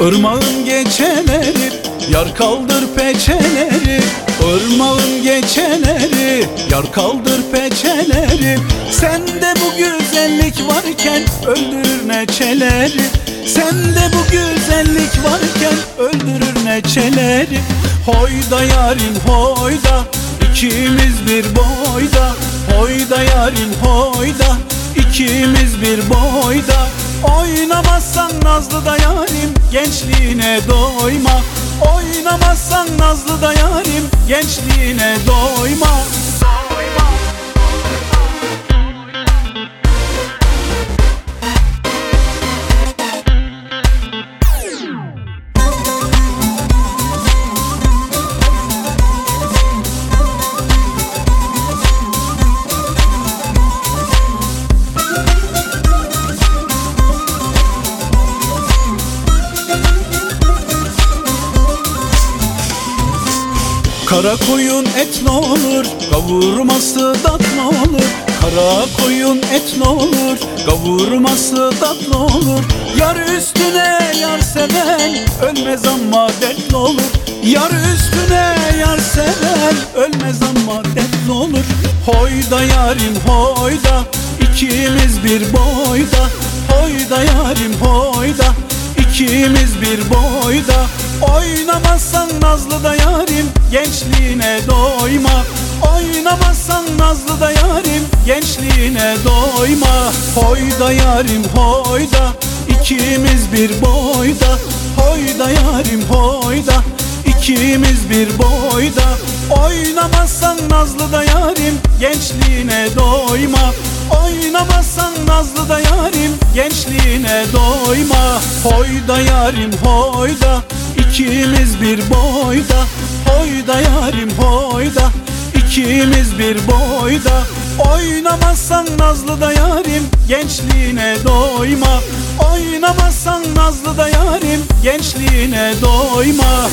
Irmağın geçeleri Yar kaldır peçeleri. Irmağın geçeleri Yar kaldır peçeleri. Sende bu güzellik varken Öldürür neçeleri Sende bu güzellik varken Öldürür neçeleri Hoyda yarim hoyda İkimiz bir boyda. Hoyda yarim hoyda İkimiz bir boyda. Oynamazsan nazlı da yarim Gençliğine doyma. Oynamazsan nazlı da yarim. Gençliğine doyma Kara koyun et ne olur Kavurması tatlı olur. Kara koyun et ne olur Kavurması tatlı olur. Yar üstüne yar seven Ölmez ama dertli olur. Yar üstüne yar seven Ölmez ama dertli olur. Hoyda yarim hoyda ikimiz bir boyda. Hoyda yarim hoyda ikimiz bir boyda. Oynamazsan nazlı da yarim gençliğine doyma. Oynamazsan nazlı da yarim gençliğine doyma. Hoyda yarim hoyda. İkimiz bir boyda. Hoyda yarim hoyda. İkimiz bir boyda. Oynamazsan nazlı da yarim gençliğine doyma. Oynamazsan nazlı da yarim gençliğine doyma. Hoyda yarim hoyda ikimiz bir boyda. Hoyda yarim hoyda ikimiz bir boyda. Oynamazsan nazlı da yarim gençliğine doyma. Oynamazsan nazlı da yarim gençliğine doyma